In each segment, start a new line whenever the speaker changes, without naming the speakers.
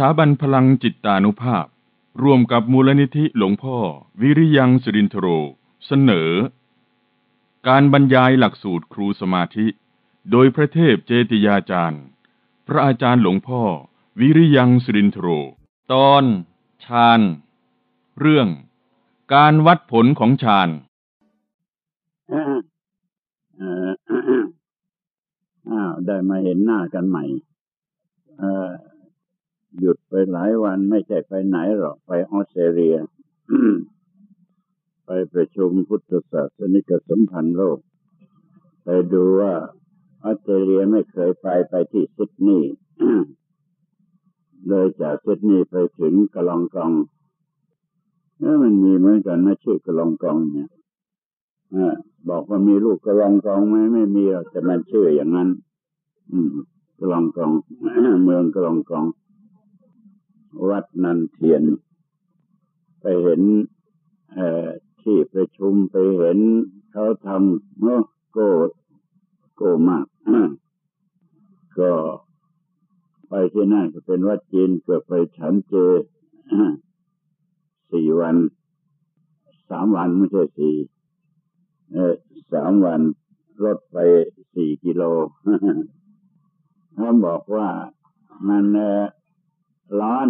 สถาบันพลังจิตตานุภาพ ร่วมกับมูลนิธิหลวงพ่อ วิริยังสิรินทโร เสนอ การบรรยายหลักสูตรครูสมาธิ โดยพระเทพเจติยาจารย์ พระอาจารย์หลวงพ่อ วิริยังสิรินทโร ตอนฌานเรื่อง การวัดผลของฌาน
ได้มาเห็นหน้ากันใหม่ หยุดไปหลายวันไม่ใช่ไปไหนหรอก ไปออสเตรเลีย ไปประชุมพุทธศาสนิกสัมพันธ์โลก ไปดูว่าออสเตรเลียไม่เคยไปไปที่ซิดนีย์เลยจากซิดนีย์ไปถึงกะลองกองเอ้ยมันมีเหมือนกันนะชื่อกะลองกองเนี่ยอบอกว่ามีลูกกะลองกองไหมไม่มีแต่มันชื่ออย่างนั้น อืมกะลองกองเมืองกะลองกอง วัดนันเทียน ไปเห็นที่ประชุมไปเห็นเขาทำเนาะโก้โก้มาก ก็ไปที่นั่นก็เป็นวัดจีนเกือบไปฉันเจสี่วัน สามวันไม่ใช่สี่สามวันรถไปสี่กิโลเขาบอกว่ามันเอ ร้อน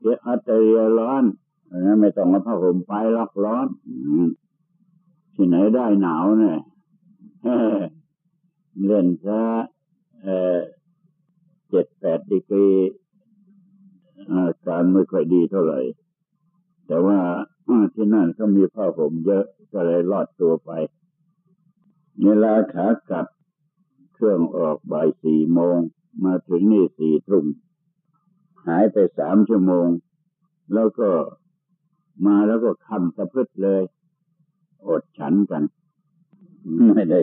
เยอะอัตเรียร้อนเพราะงั้นไม่ต้องมาผ้าห่มไปล็อกร้อนที่ไหนได้หนาวเนี่ยเล่นซะเอ่อเจ็ดแปดดีกรีอาการไม่ค่อยดีเท่าไหร่ แต่ว่าที่นั่นก็มีผ้าห่มเยอะก็เลยรอดตัวไปเวลาขากลับเครื่องออกบ่ายสี่โมง มาถึงนี่สี่ทุ่ม หายไปสามชั่วโมง แล้วก็มาแล้วก็คำสะพึดเลย อดฉันกัน ไม่ได้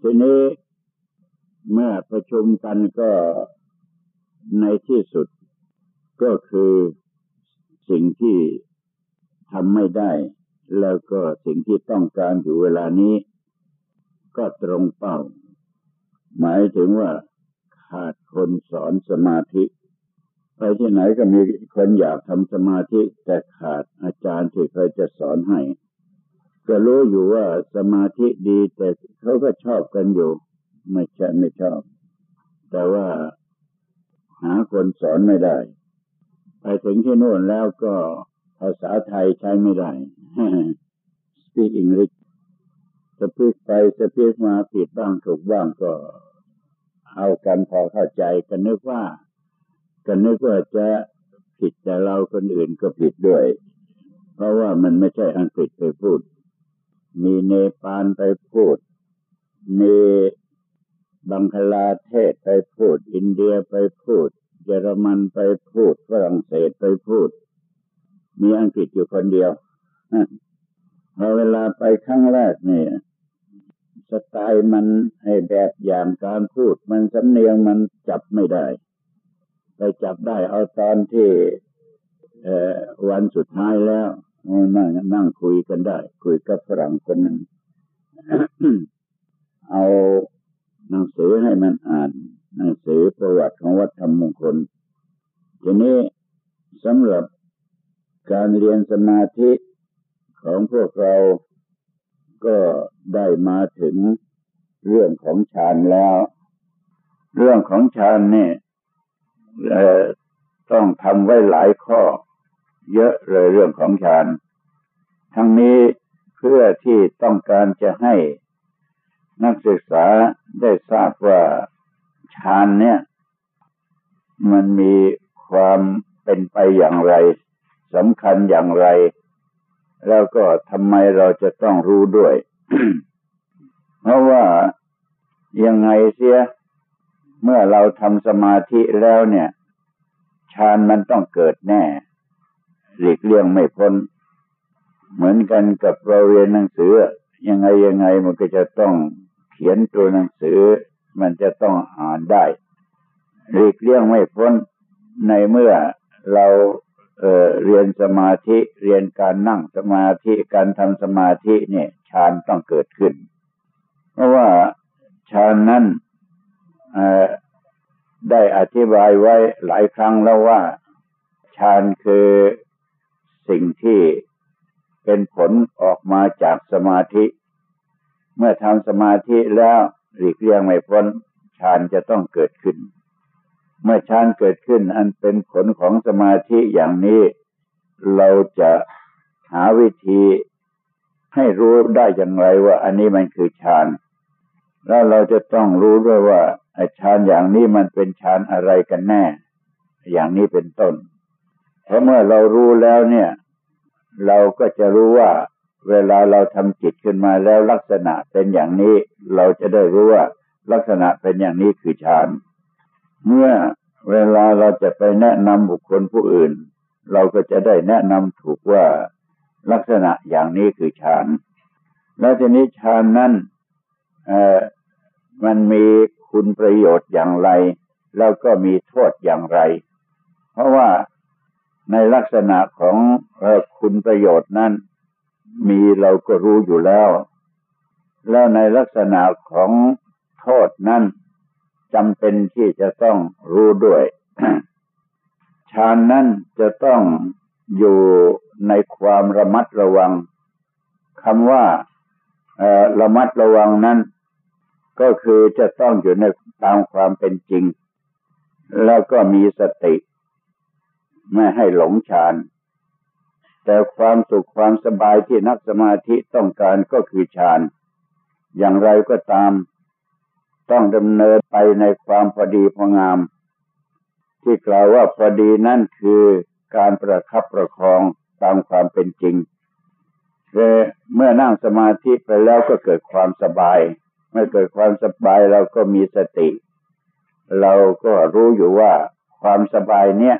ทีนี้เมื่อประชุมกันก็ในที่สุดก็คือสิ่งที่ทำไม่ได้ แล้วก็สิ่งที่ต้องการอยู่เวลานี้ ก็ตรงเป้า หมายถึงว่า ขาดคนสอนสมาธิ ไปที่ไหนก็มีคนอยากทำสมาธิ แต่ขาดอาจารย์ที่เคยจะสอนให้ก็รู้อยู่ว่าสมาธิดีแต่เขาก็ชอบกันอยู่ ไม่ใช่ไม่ชอบ แต่ว่าหาคนสอนไม่ได้ ไปถึงที่โน่นแล้วก็ภาษาไทยใช้ไม่ได้ speak English สปีกไปสปีกมาผิดบ้างถูกบ้างก็ เอากันพอเข้าใจกันนึกว่ากันนึกว่าจะผิดแต่เราคนอื่นก็ผิดด้วย เพราะว่ามันไม่ใช่อังกฤษไปพูด มีเนปาลไปพูด มีบังคลาเทศไปพูด อินเดียไปพูด เยอรมันไปพูด ฝรั่งเศสไปพูด มีอังกฤษอยู่คนเดียวพอเวลาไปครั้งแรกเนี่ย สไตล์มันให้แบบอย่างการพูด มันสำเนียงมันจับไม่ได้ ไปจับได้เอาตอนที่วันสุดท้ายแล้วนั่งนั่งคุยกันได้ คุยกับฝรั่งคนหนึ่งเอาหนังสือให้มันอ่านหนังสือประวัติของวัดธรรมมงคลทีนี้สำหรับการเรียนสมาธิของพวกเรา ก็ได้มาถึงเรื่องของฌานแล้ว เรื่องของฌานเนี่ยต้องทำไว้หลายข้อ เยอะเลยเรื่องของฌานทั้งนี้เพื่อที่ต้องการจะให้นักศึกษาได้ทราบว่าฌานเนี่ย มันมีความเป็นไปอย่างไรสำคัญอย่างไร แล้วก็ทำไมเราจะต้องรู้ด้วย เพราะว่ายังไงเสีย เมื่อเราทำสมาธิแล้วเนี่ยฌานมันต้องเกิดแน่หลีกเลี่ยงไม่พ้น เหมือนกันกับเราเรียนหนังสือ ยังไงยังไงมันก็จะต้องเขียนตัวหนังสือ มันจะต้องอ่านได้หลีกเลี่ยงไม่พ้นในเมื่อเรา เเรียนสมาธิเรียนการนั่งสมาธิการทำสมาธิเนี่ยฌานต้องเกิดขึ้น เพราะว่าฌานนั้นได้อธิบายไว้หลายครั้งแล้วว่าฌานคือสิ่งที่เป็นผลออกมาจากสมาธิ เมื่อทำสมาธิแล้วหลีกเลี่ยงไม่พ้นฌานจะต้องเกิดขึ้น เมื่อฌานเกิดขึ้นอันเป็นผลของสมาธิอย่างนี้ เราจะหาวิธีให้รู้ได้อย่างไรว่าอันนี้มันคือฌานแล้วเราจะต้องรู้ด้วยว่าฌานอย่างนี้มันเป็นฌานอะไรกันแน่ อย่างนี้เป็นต้นเพราะเมื่อเรารู้แล้วเนี่ย เราก็จะรู้ว่า เวลาเราทำจิตขึ้นมาแล้วลักษณะเป็นอย่างนี้ เราจะได้รู้ว่าลักษณะเป็นอย่างนี้คือฌาน เมื่อเวลาเราจะไปแนะนำบุคคลผู้อื่น เราก็จะได้แนะนำถูกว่าลักษณะอย่างนี้คือฌาน แล้วทีนี้ฌานนั้นมันมีคุณประโยชน์อย่างไร แล้วก็มีโทษอย่างไร เพราะว่าในลักษณะของคุณประโยชน์นั้น มีเราก็รู้อยู่แล้ว แล้วในลักษณะของโทษนั้น จำเป็นที่จะต้องรู้ด้วยฌานนั้นจะต้องอยู่ในความระมัดระวังคำว่าระมัดระวังนั้น ก็คือจะต้องอยู่ในตามความเป็นจริง แล้วก็มีสติ ไม่ให้หลงฌานแต่ความสุขความสบายที่นักสมาธิต้องการก็คือฌานอย่างไรก็ตาม ต้องดำเนินไปในความพอดีพองาม ที่กล่าวว่าพอดีนั่นคือการประคับประคองตามความเป็นจริงเมื่อนั่งสมาธิไปแล้วก็เกิดความสบาย เมื่อเกิดความสบายเราก็มีสติ เราก็รู้อยู่ว่าความสบายเนี้ย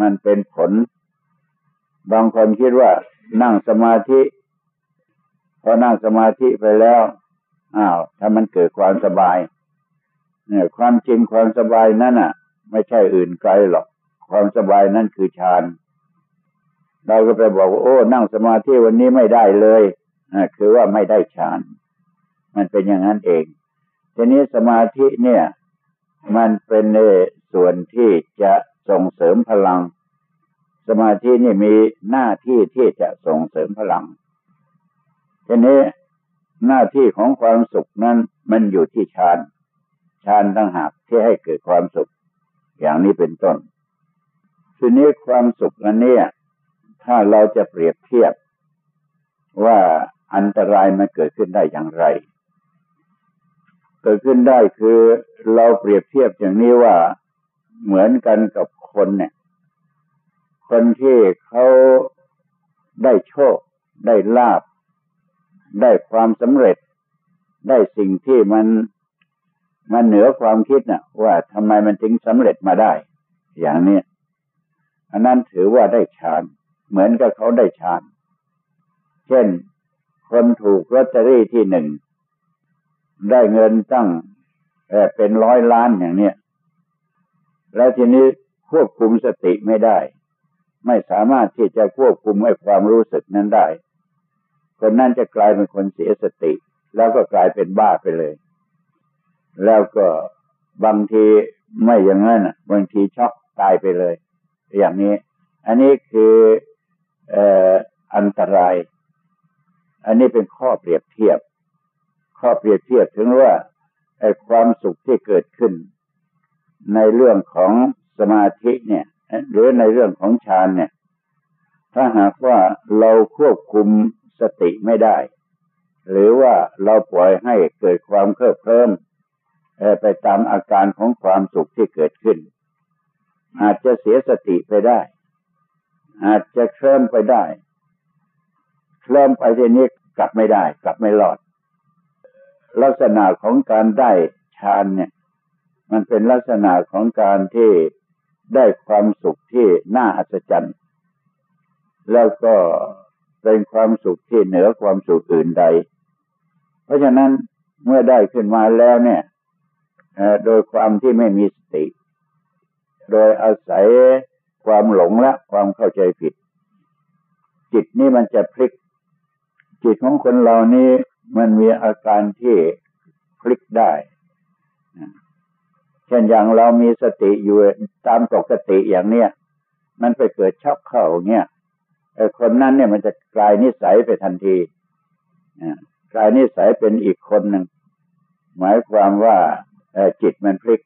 มันเป็นผล บางคนคิดว่านั่งสมาธิพอนั่งสมาธิไปแล้ว อ้าวถ้ามันเกิดความสบาย เนี่ย ความจริงความสบายนั่นอะ ไม่ใช่อื่นไกลหรอก ความสบายนั่นคือฌานเราก็ไปบอกว่าโอ้ นั่งสมาธิวันนี้ไม่ได้เลยอ่าคือว่าไม่ได้ฌาน มันเป็นอย่างนั้นเอง ทีนี้สมาธิเนี่ย มันเป็นในส่วนที่จะส่งเสริมพลัง สมาธินี่มีหน้าที่ที่จะส่งเสริมพลังทีนี้ หน้าที่ของความสุขนั้นมันอยู่ที่ฌานฌานตั้งหากที่ให้เกิดความสุข อย่างนี้เป็นต้นทีนี้ความสุขอันนี้ถ้าเราจะเปรียบเทียบ ว่าอันตรายมันเกิดขึ้นได้อย่างไร เกิดขึ้นได้คือเราเปรียบเทียบอย่างนี้ว่าเหมือนกันกับคนเนี่ย คนที่เขาได้โชค ได้ลาบ ได้ความสำเร็จ ได้สิ่งที่มันมันเหนือความคิดนะ่ะ ว่าทำไมมันถึงสำเร็จมาได้ อย่างนี้อันนั้นถือว่าได้ฌานเหมือนกับเขาได้ฌานเช่น คนถูกลอตเตอรี่ที่หนึ่งได้เงินตั้งเป็นร้อยล้านอย่างเนี้ยแล้วทีนี้ควบคุมสติไม่ได้ ไม่สามารถที่จะควบคุมไอ้ความรู้สึกนั้นได้ คนนั้นจะกลายเป็นคนเสียสติ แล้วก็กลายเป็นบ้าไปเลย แล้วก็บางทีไม่อย่างนั้นบางทีช็อกตายไปเลย อย่างนี้ อันนี้คืออันตราย อันนี้เป็นข้อเปรียบเทียบ ข้อเปรียบเทียบถึงว่าไอ้ความสุขที่เกิดขึ้น ในเรื่องของสมาธิเนี่ย หรือในเรื่องของฌานเนี่ย ถ้าหากว่าเราควบคุม สติไม่ได้ หรือว่าเราปล่อยให้เกิดความเคลิบเคลิ้มไปตามอาการของความสุขที่เกิดขึ้น อาจจะเสียสติไปได้ อาจจะเคลิ้มไปได้เคลิ้มไปทีนี้กลับไม่ได้ กลับไม่รอด ลักษณะของการได้ฌานเนี่ย มันเป็นลักษณะของการที่ได้ความสุขที่น่าอัศจรรย์ แล้วก็ เป็นความสุขที่เหนือความสุขอื่นใด เพราะฉะนั้นเมื่อได้ขึ้นมาแล้วเนี่ยโดยความที่ไม่มีสติ โดยอาศัยความหลงและความเข้าใจผิด จิตนี่มันจะพลิก จิตของคนเรานี้มันมีอาการที่พลิกได้เช่นอย่างเรามีสติอยู่ตามปกติอย่างเนี้ยมันไปเกิดช็อกเข้าเงี้ย คนนั้นเนี่ยมันจะกลายนิสัยไปทันทีกลายนิสัยเป็นอีกคนหนึ่ง หมายความว่าจิตมันพลิก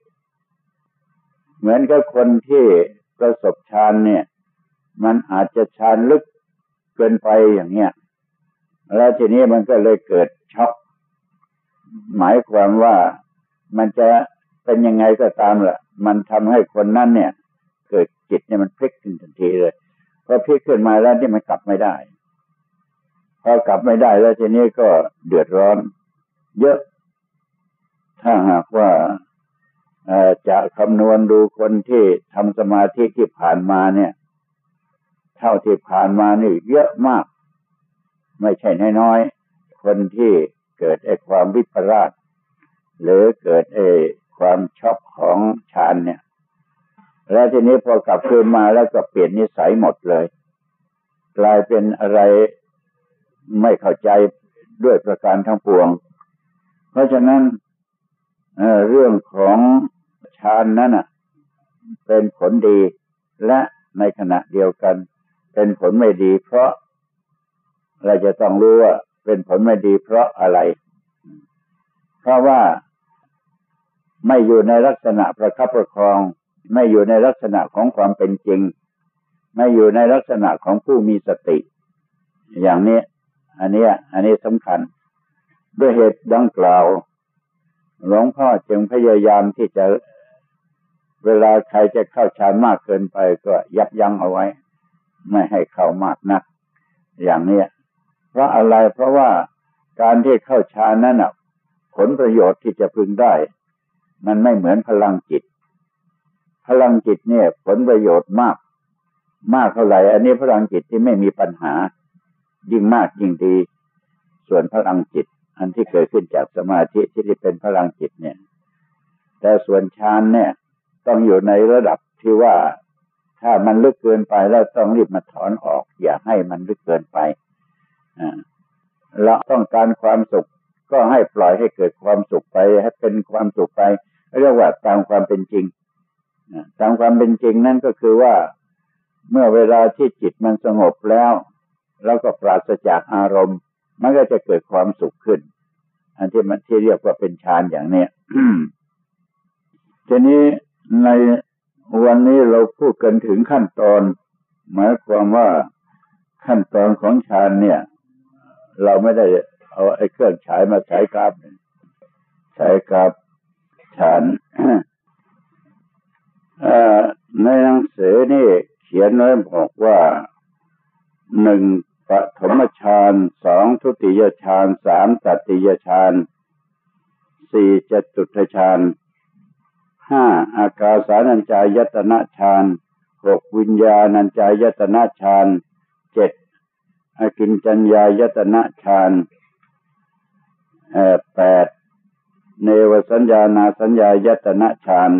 เหมือนกับคนที่ประสบฌานเนี่ย มันอาจจะฌานลึกเกินไปอย่างเงี้ยแล้วทีนี้มันก็เลยเกิดช็อกหมายความว่ามันจะเป็นยังไงก็ตามละ่ะมันทำให้คนนั้นเนี่ย เกิดจิตเนี่ยมันพลิกขึ้นทันทีเลย พอพลิกขึ้นมาแล้วที่มันกลับไม่ได้พอกลับไม่ได้แล้วทีนี้ก็เดือดร้อน เยอะ ถ้าหากว่าจะคำนวณดูคนที่ทำสมาธิที่ผ่านมาเนี่ย เท่าที่ผ่านมานี่เยอะมาก ไม่ใช่น้อยๆคนที่เกิดไอ้ความวิปลาสหรือเกิดไอ้ความชอบของฌานเนี่ย แล้ว ทีนี้พอกลับคืนมาแล้วก็เปลี่ยนนิสัยหมดเลย กลายเป็นอะไรไม่เข้าใจด้วยประการทั้งปวง เพราะฉะนั้นเเรื่องของฌานนั้นเป็นผลดีและในขณะเดียวกัน เป็นผลไม่ดี เพราะเราจะต้องรู้ว่าเป็นผลไม่ดีเพราะอะไร เพราะว่าไม่อยู่ในลักษณะประคับประคอง ไม่อยู่ในลักษณะของความเป็นจริง ไม่อยู่ในลักษณะของผู้มีสติ อย่างนี้ อันนี้อันนี้สำคัญ ด้วยเหตุดังกล่าวหลวงพ่อจึงพยายามที่จะเวลาใครจะเข้าฌานมากเกินไปก็ยับยั้งเอาไว้ ไม่ให้เข้ามากนัก อย่างนี้เพราะอะไรเพราะว่าการที่เข้าฌานนั้นผลประโยชน์ที่จะพึงได้ มันไม่เหมือนพลังจิต พลังจิตเนี่ย ผลประโยชน์มาก มากเท่าไหร่ อันนี้พลังจิตที่ไม่มีปัญหา ยิ่งมากยิ่งดี ส่วนพลังจิต อันที่เกิดขึ้นจากสมาธิที่เป็นพลังจิตเนี่ย แต่ส่วนฌานเนี่ย ต้องอยู่ในระดับที่ว่าถ้ามันลึกเกินไปแล้วต้องรีบมาถอนออก อย่าให้มันลึกเกินไปเราต้องการความสุขก็ให้ปล่อยให้เกิดความสุขไปให้เป็นความสุขไปเรียกว่าตามความเป็นจริง ตามความเป็นจริงนั่นก็คือว่าเมื่อเวลาที่จิตมันสงบแล้ว แล้วก็ปราศจากอารมณ์ มันก็จะเกิดความสุขขึ้น อันที่มันที่เรียกว่าเป็นฌานอย่างเนี้ยทีนี้ในวันนี้เราพูดกันถึงขั้นตอน หมายความว่าขั้นตอนของฌานเนี่ย เราไม่ได้เอาไอ้เครื่องฉายมาใช้กราฟใช้กราฟฉัน ในหนังสือนี่เขียนไว้บอกว่าหนึ่งปฐมฌานสองทุติยฌานสามตติยฌานสี่จตุตฌานห้าอากาสานัญจายตนะฌานหกวิญญาณัญจายตนะฌานเจ็ดอกินจัญญายตนะฌานแปดเนวสัญญานาสัญญายตนะฌาน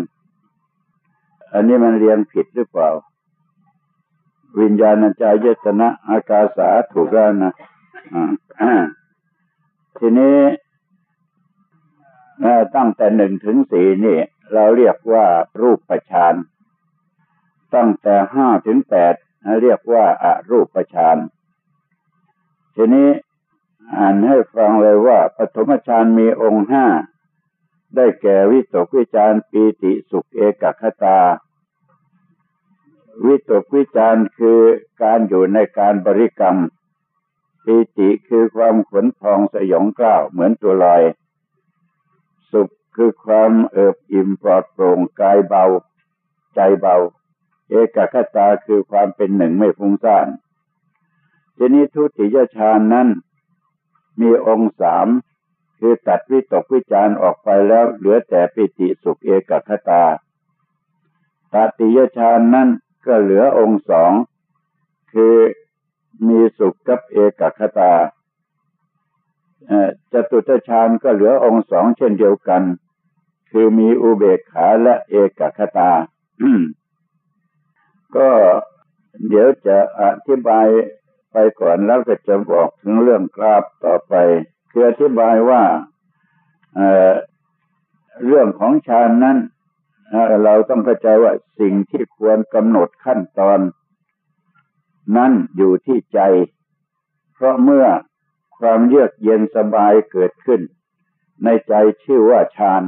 อันนี้มันเรียนผิดหรือเปล่า วิญญาณจายตนะ อากาสาถูกแล้วนะทีนี้ตั้งแต่หนึ่งถึงสี่นี่ เราเรียกว่ารูปประชานตั้งแต่ห้าถึงแปดเรียกว่าอารูปประชานทีนี้อ่านให้ฟังเลยว่าปฐมฌานมีองค์ห้า ได้แก่วิตกวิจารปีติสุขเอกคตา วิตกวิจารคือการอยู่ในการบริกรรมปีติคือความขนพองสยองกล้าวเหมือนตัวลอย สุขคือความเอิบอิ่มปลอดโปร่งกายเบา ใจเบา เอกคตาคือความเป็นหนึ่งไม่ฟุ้งซ่านทีนี้ทุติยฌานนั้น มีองค์สาม คือตัดวิตกวิจารออกไปแล้วเหลือแต่ปิติสุขเอกคตาตาติยฌานนั่นก็เหลือองค์สอง คือมีสุขกับเอกคตาจตุตฌานก็เหลือองค์สองเช่นเดียวกัน คือมีอุเบกขาและเอกคตา ก็เดี๋ยวจะอธิบายไปก่อนแล้วก็จะบอกถึงเรื่องกราบต่อไป คืออธิบายว่าเเรื่องของฌานนั้นเราต้องเข้าใจว่าสิ่งที่ควรกำหนดขั้นตอน นั้นอยู่ที่ใจ เพราะเมื่อความเยือกเย็นสบายเกิดขึ้น ในใจชื่อว่าฌาน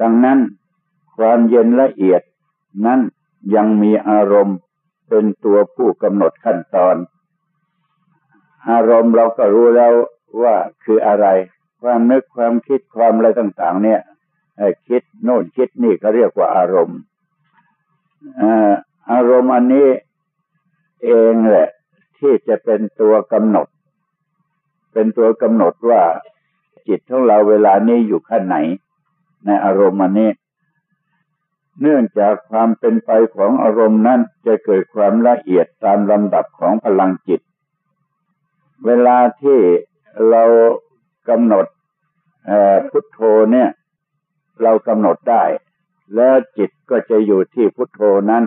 ดังนั้นความเย็นละเอียดนั้นยังมีอารมณ์เป็นตัวผู้กำหนดขั้นตอน อารมณ์เราก็รู้แล้ว ว่าคืออะไร ความนึกความคิดความอะไรต่างๆ เนี่ยคิดโน่นคิดนี่ก็เรียกว่าอารมณ์อารมณ์อันนี้เองแหละ ที่จะเป็นตัวกำหนด เป็นตัวกำหนดว่าจิตของเราเวลานี้อยู่ขั้นไหน ในอารมณ์อันนี้ เนื่องจากความเป็นไปของอารมณ์นั้นจะเกิดความละเอียดตามลำดับของพลังจิต เวลาที่ เรากำหนดพุทโธเนี่ย เรากำหนดได้ แล้วจิตก็จะอยู่ที่พุทโธนั้น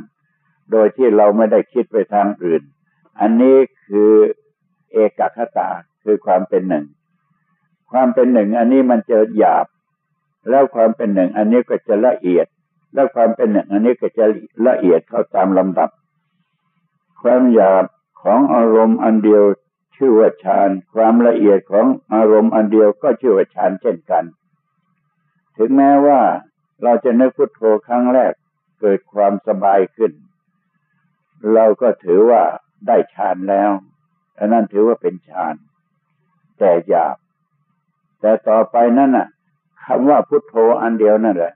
โดยที่เราไม่ได้คิดไปทางอื่น อันนี้คือเอกคตาคือความเป็นหนึ่ง ความเป็นหนึ่ง อันนี้มันจะหยาบ แล้วความเป็นหนึ่ง อันนี้ก็จะละเอียด แล้วความเป็นหนึ่ง อันนี้ก็จะละเอียดเข้าตามลำดับ ความหยาบของอารมณ์อันเดียว ชื่อว่าฌานความละเอียดของอารมณ์อันเดียวก็ชื่อว่าฌานเช่นกัน ถึงแม้ว่าเราจะนึกพุทโธครั้งแรกเกิดความสบายขึ้น เราก็ถือว่าได้ฌานแล้วอันนั้นถือว่าเป็นฌานแต่หยาบ แต่ต่อไปนั่นน่ะคำว่าพุทโธอันเดียวนั่นแหละ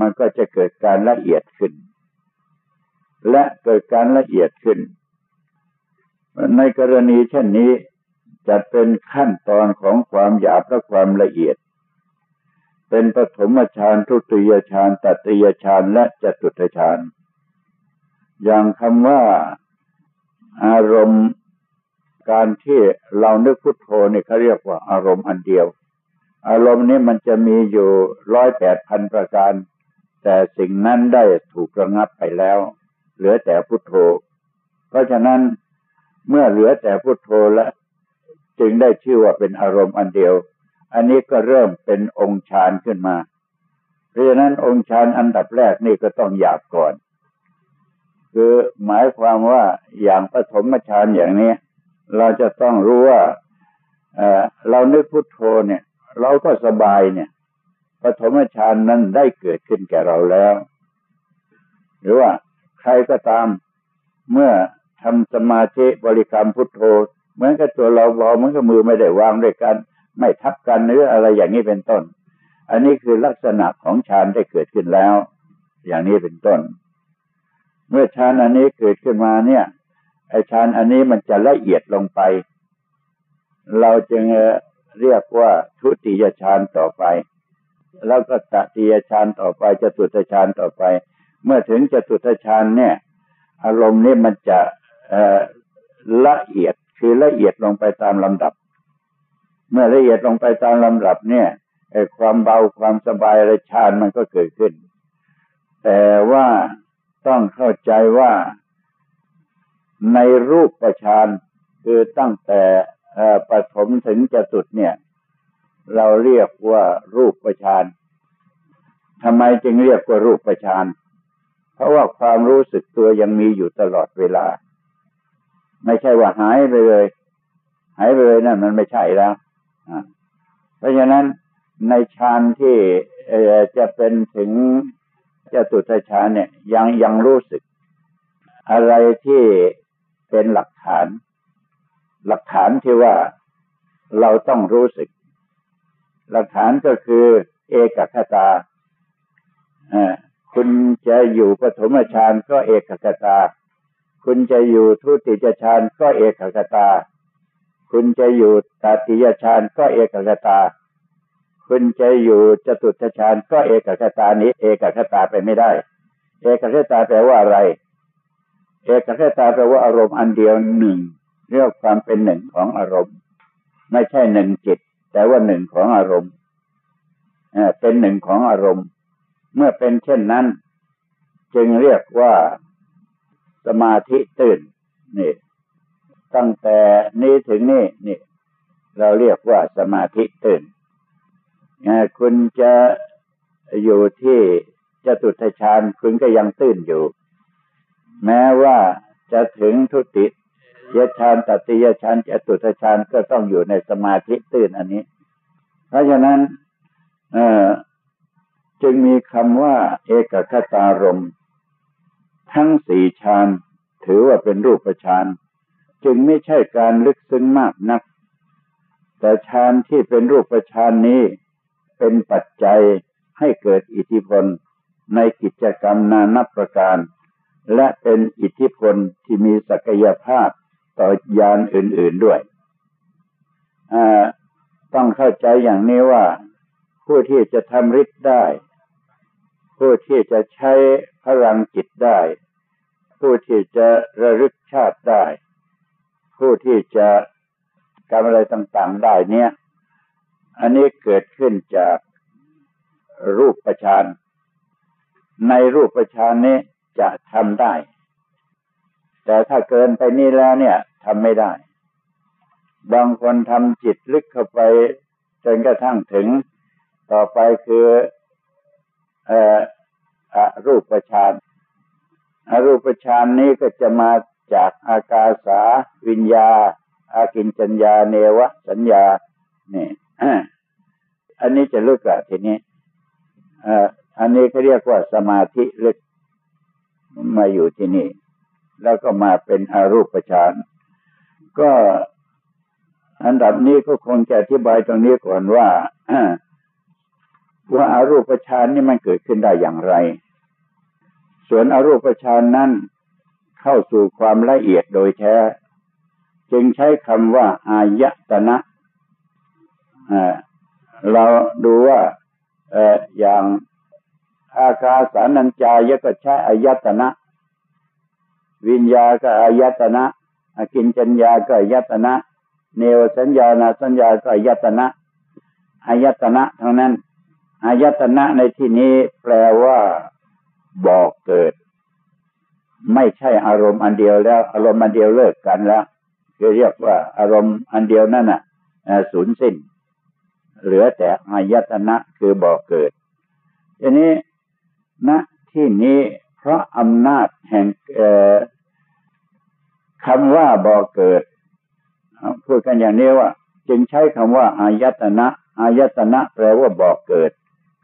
มันก็จะเกิดการละเอียดขึ้น และเกิดการละเอียดขึ้น ในกรณีเช่นนี้จะเป็นขั้นตอนของความหยาบและความละเอียด เป็นปฐมฌานทุติยฌานตติยฌานและจตุตฌานอย่างคำว่าอารมณ์การที่เรานึกพุทโธนี่เขาเรียกว่าอารมณ์อันเดียว อารมณ์นี้มันจะมีอยู่ร้อยแปดพันประการ แต่สิ่งนั้นได้ถูกระงับไปแล้ว เหลือแต่พุทโธ เพราะฉะนั้น เมื่อเหลือแต่พุทโธแล้วจึงได้ชื่อว่าเป็นอารมณ์อันเดียว อันนี้ก็เริ่มเป็นองค์ฌานขึ้นมา เพราะฉะนั้นองค์ฌานอันดับแรกนี่ก็ต้องหยาบก่อน คือหมายความว่าอย่างปฐมฌานอย่างนี้ เราจะต้องรู้ว่าเเรานึกพุทโธเนี่ย เราก็สบายเนี่ยปฐมฌานนั้นได้เกิดขึ้นแก่เราแล้ว หรือว่าใครก็ตามเมื่อ ทำสมาธิบริกรรมพุทโธเหมือนกับตัวเราเบาเหมือนกับมือไม่ได้วางด้วยกัน ไม่ทับกันหรืออะไรอย่างนี้เป็นต้น อันนี้คือลักษณะของฌานได้เกิดขึ้นแล้ว อย่างนี้เป็นต้น เมื่อฌานอันนี้เกิดขึ้นมาเนี่ยไอฌานอันนี้มันจะละเอียดลงไป เราจึงเรียกว่าทุติยฌานต่อไป แล้วก็ตติยฌานต่อไปจตุตฌานต่อไป เมื่อถึงจตุตฌานเนี่ย อารมณ์นี้มันจะ ละเอียดคือละเอียดลงไปตามลำดับ เมื่อละเอียดลงไปตามลำดับเนี่ยความเบาความสบายอะไรฌานมันก็เกิดขึ้น แต่ว่าต้องเข้าใจว่าในรูปประชานคือตั้งแต่ปฐมถึงจตุดเนี่ย เราเรียกว่ารูปประชานทำไมจึงเรียกว่ารูปประชานเพราะว่าความรู้สึกตัวยังมีอยู่ตลอดเวลา ไม่ใช่ว่าหายไปเลย หายไปเลยนั่นมันไม่ใช่แล้วเพราะฉะนั้นในฌานที่จะเป็นถึงจตุตฌานเนี่ยยังยังรู้สึก อะไรที่เป็นหลักฐาน หลักฐานที่ว่าเราต้องรู้สึก หลักฐานก็คือ เอกคตาคุณจะอยู่ปฐมฌานก็เอกคตา คุณจะอยู่ทุติยฌานก็เอกคตา คุณจะอยู่ตติยฌานก็เอกคตา คุณจะอยู่จตุตฌานก็เอกคตานี้ เอกคตาไปไม่ได้ เอกคตาแปลว่าอะไร เอกคตาแปลว่าอารมณ์อันเดียวหนึ่งเรียกความเป็นหนึ่งของอารมณ์ ไม่ใช่หนึ่งจิต แต่ว่าหนึ่งของอารมณ์เป็นหนึ่งของอารมณ์ เมื่อเป็นเช่นนั้น จึงเรียกว่า สมาธิตื่นนี่ ตั้งแต่นี้ถึงนี่นี่ เราเรียกว่าสมาธิตื่นคุณจะอยู่ที่จตุทชานพึงก็ยังตื้นอยู่ แม้ว่าจะถึงทุติยฌานตติยฌานจตุทชานก็ต้องอยู่ในสมาธิตื้นอันนี้ เพราะฉะนั้นจึงมีคำว่า เอกคตารม ทั้งสี่ฌานถือว่าเป็นรูปฌานจึงไม่ใช่การลึกซึ้งมากนัก แต่ฌานที่เป็นรูปฌานนี้ เป็นปัจจัยให้เกิดอิทธิพลในกิจกรรมนานับประการ และเป็นอิทธิพลที่มีศักยภาพต่อยานอื่น ๆด้วยต้องเข้าใจอย่างนี้ว่า ผู้ที่จะทำฤทธิ์ได้ ผู้ที่จะใช้พลังจิตได้ ผู้ที่จะระลึกชาติได้ ผู้ที่จะกรรมอะไรต่างๆได้เนี่ย อันนี้เกิดขึ้นจากรูปประชานในรูปประชานนี้จะทำได้ แต่ถ้าเกินไปนี่แล้วเนี่ยทำไม่ได้ บางคนทำจิตลึกเข้าไปจนกระทั่งถึงต่อไปคือ ออรูปฌานอรูปฌานนี้ก็จะมาจากอากาสาวิญญา อากินจัญญาเนวะ สัญญานี่อันนี้จะลึกอะทีนี้อันนี้เขาเรียกว่าสมาธิลึกมาอยู่ที่นี่ แล้วก็มาเป็นอรูปฌานก็อันดับนี้ก็คงจะอธิบายตรงนี้ก่อนว่า ว่าอารูปฌานนี่มันเกิดขึ้นได้อย่างไร ส่วนอารูปฌานนั้นเข้าสู่ความละเอียดโดยแท้ จึงใช้คำว่า อายตนะเราดูว่าอย่างอากาสานัญจายก็ใช้อายตนะ วิญญาก็อายตนะอกินจัญญาก็อายตนะ เนวสัญญาณสัญญาก็อายตนะอายตนะทั้งนั้น อายตนะในที่นี้แปลว่าบอกเกิด ไม่ใช่อารมณ์อันเดียวแล้ว อารมณ์อันเดียวเลิกกันแล้วคือเรียกว่า อารมณ์อันเดียวนั่นน่ะสูญสิ้น เหลือแต่อายตนะคือบอกเกิดทีนี้ณที่นี้เพราะอำนาจแห่งคำว่าบ่อเกิดพูดกันอย่างนี้ว่า จึงใช้คำว่าอายตนะอายตนะแปลว่าบ่อเกิด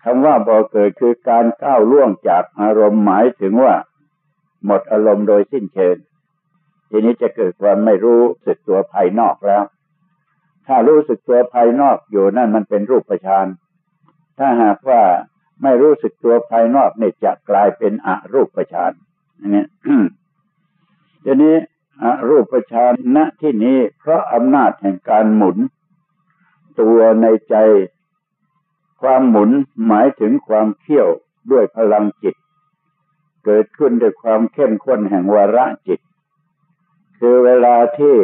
คำว่าบ่อเกิดคือการก้าวล่วงจากอารมณ์หมายถึงว่า หมดอารมณ์โดยสิ้นเชิงทีนี้จะเกิดความไม่รู้สึกตัวภายนอกแล้ว ถ้ารู้สึกตัวภายนอกอยู่นั่นมันเป็นรูปฌานถ้าหากว่าไม่รู้สึกตัวภายนอกเนี่ยจะกลายเป็นอรูปฌานนี่ทีนี้อรูปฌานณที่นี้เพราะอำนาจแห่งการหมุน ตัวในใจ ความหมุนหมายถึงความเขี่ยวด้วยพลังจิต เกิดขึ้นด้วยความเข้มข้นแห่งวาระจิต คือเวลาที่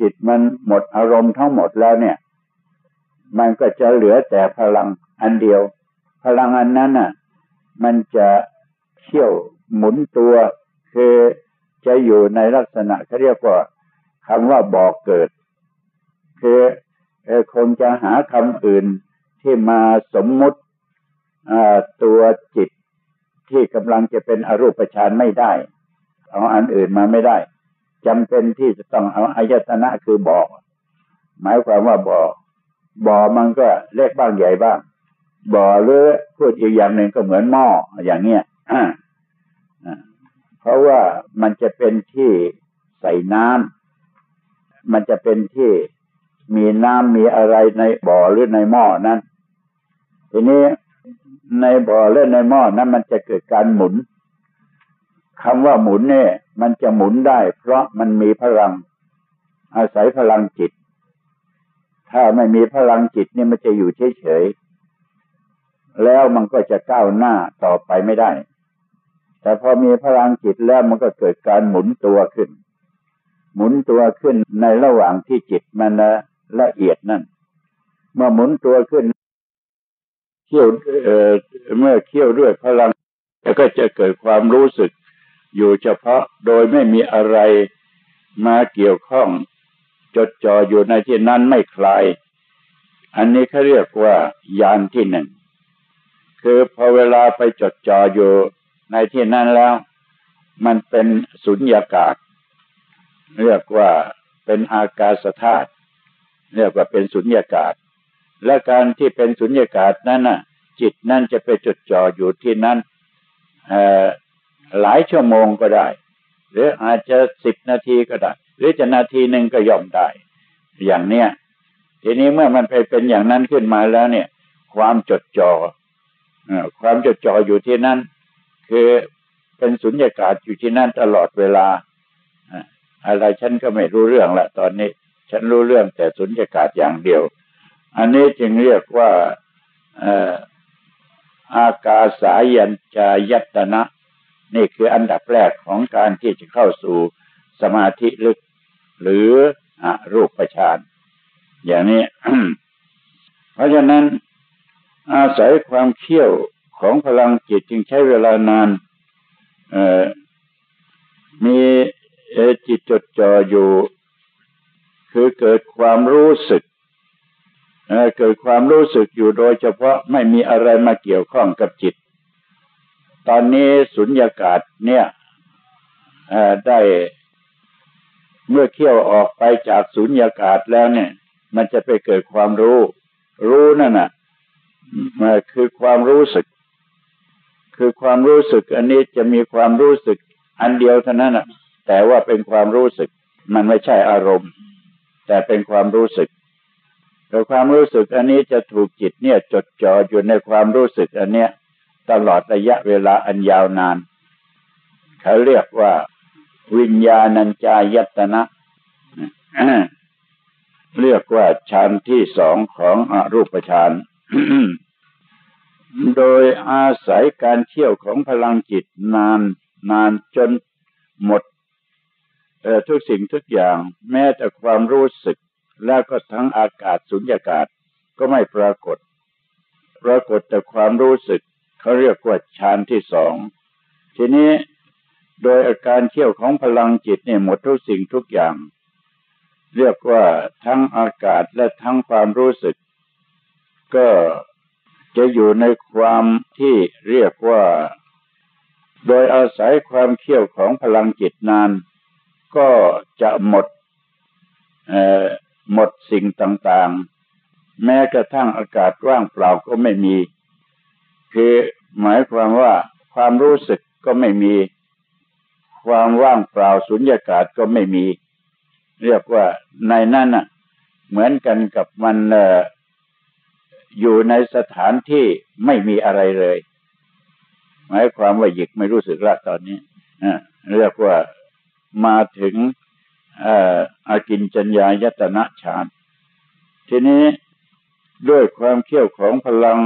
จิตมันหมดอารมณ์ทั้งหมดแล้วเนี่ย มันก็จะเหลือแต่พลังอันเดียว พลังอันนั้นน่ะ มันจะเขี่ยวหมุนตัว คือจะอยู่ในลักษณะเขาเรียกว่าคำว่าบอกเกิด คือคงจะหาคำอื่น ที่มาสมมุติตัวจิตที่กำลังจะเป็นอรูปฌานไม่ได้ เอาอันอื่นมาไม่ได้จำเป็นที่จะต้องเอาอายตนะคือบอกหมายความว่าบอบ่อมันก็เล็กบ้างใหญ่บ้าง บ่อหรือพูดอีกอย่างหนึ่งก็เหมือนหม้ออย่างเนี้ยเพราะว่ามันจะเป็นที่ใส่น้ำมันจะเป็นที่มีน้ำมีอะไรในบ่อหรือในหม้อนั้น ทีนี้ในบ่อหรือในหม้อนั้นมันจะเกิดการหมุนคำว่าหมุนเนี่ย มันจะหมุนได้ เพราะมันมีพลัง อาศัยพลังจิต ถ้าไม่มีพลังจิตเนี่ยมันจะอยู่เฉยๆแล้วมันก็จะก้าวหน้าต่อไปไม่ได้ แต่พอมีพลังจิตแล้วมันก็เกิดการหมุนตัวขึ้น หมุนตัวขึ้นในระหว่างที่จิตมันละเอียดนั่นเมื่อหมุนตัวขึ้น เขี่ยวเมื่อเขี่ยวด้วยพลังแล้วก็จะเกิดความรู้สึกอยู่เฉพาะโดยไม่มีอะไรมาเกี่ยวข้อง จดจ่ออยู่ในที่นั้นไม่คลาย อันนี้เขาเรียกว่ายานที่หนึ่งคือพอเวลาไปจดจ่ออยู่ในที่นั้นแล้ว มันเป็นสุญญากาศ เรียกว่าเป็นอากาศธาตุเรียกว่าเป็นสุญญากาศ และการที่เป็นสุญญากาศนั้นน่ะ จิตนั่นจะไปจดจ่ออยู่ที่นั้นหลายชั่วโมงก็ได้ หรืออาจจะสิบนาทีก็ได้ หรือจะนาทีหนึ่งก็ย่อมได้ อย่างเนี้ยทีนี้เมื่อมันไปเป็นอย่างนั้นขึ้นมาแล้วเนี่ย ความจดจอ่อความจดจ่ออยู่ที่นั่นคือเป็นสุญญากาศอยู่ที่นั่นตลอดเวลาอะไรฉันก็ไม่รู้เรื่องละตอนนี้ ฉันรู้เรื่องแต่สุญญากาศอย่างเดียว อันนี้จึงเรียกว่าอากาสายัญจายัตนะ นี่คืออันดับแรกของการที่จะเข้าสู่สมาธิลึก หรืออรูปฌานอย่างนี้ เพราะฉะนั้นอาศัยความเขี่ยวของพลังจิตจึงใช้เวลานานมีจิตจดจ่ออยู่ คือเกิดความรู้สึก เกิดความรู้สึกอยู่โดยเฉพาะไม่มีอะไรมาเกี่ยวข้องกับจิต ตอนนี้สุญญากาศเนี่ยได้เมื่อเขี่ยวออกไปจากสุญญากาศแล้วเนี่ย มันจะไปเกิดความรู้ รู้นั่นน่ะมันคือความรู้สึก คือความรู้สึก อันนี้จะมีความรู้สึก อันเดียวเท่านั้นน่ะ แต่ว่าเป็นความรู้สึก มันไม่ใช่อารมณ์ แต่เป็นความรู้สึก แต่ความรู้สึกอันนี้จะถูกจิตเนี่ยจดจ่ออยู่ในความรู้สึกอันเนี้ยตลอดระยะเวลาอันยาวนานเขาเรียกว่า วิญญาณัญจายตนะเรียกว่าฌานที่สองของอรูปฌานโดยอาศัยการเที่ยวของพลังจิตนานนานจนหมดทุกสิ่งทุกอย่าง แม้แต่ความรู้สึก แล้วก็ทั้งอากาศสุญญากาศก็ไม่ปรากฏ ปรากฏแต่ความรู้สึกเขาเรียกว่าฌานที่สอง ทีนี้โดยอาการเที่ยวของพลังจิตเนี่ยหมดทุกสิ่งทุกอย่าง เรียกว่าทั้งอากาศและทั้งความรู้สึก ก็จะอยู่ในความที่เรียกว่า โดยอาศัยความเขี่ยวของพลังจิตนาน ก็จะหมด หมดสิ่งต่างๆ แม้กระทั่งอากาศว่างเปล่าก็ไม่มี คือหมายความว่าความรู้สึกก็ไม่มี ความว่างเปล่าสุญญากาศก็ไม่มี เรียกว่าในนั้นน่ะ เหมือนกันกับมันอยู่ในสถานที่ไม่มีอะไรเลย หมายความว่าหยิกไม่รู้สึกละตอนนี้เรียกว่ามาถึง อากินจัญญายตนะฌาน ทีนี้ด้วยความเขี่ยวของพลัง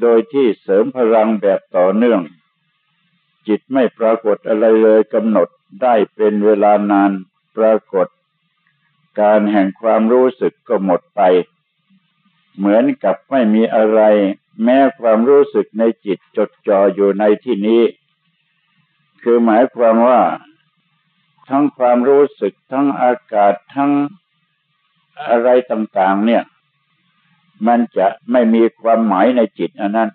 โดยที่เสริมพลังแบบต่อเนื่อง จิตไม่ปรากฏอะไรเลยกำหนดได้เป็นเวลานานปรากฏ การแห่งความรู้สึกก็หมดไป เหมือนกับไม่มีอะไร แม้ความรู้สึกในจิตจดจ่ออยู่ในที่นี้ คือหมายความว่า ทั้งความรู้สึกทั้งอากาศทั้งอะไรต่างๆ เนี่ย มันจะไม่มีความหมายในจิตอันนั้น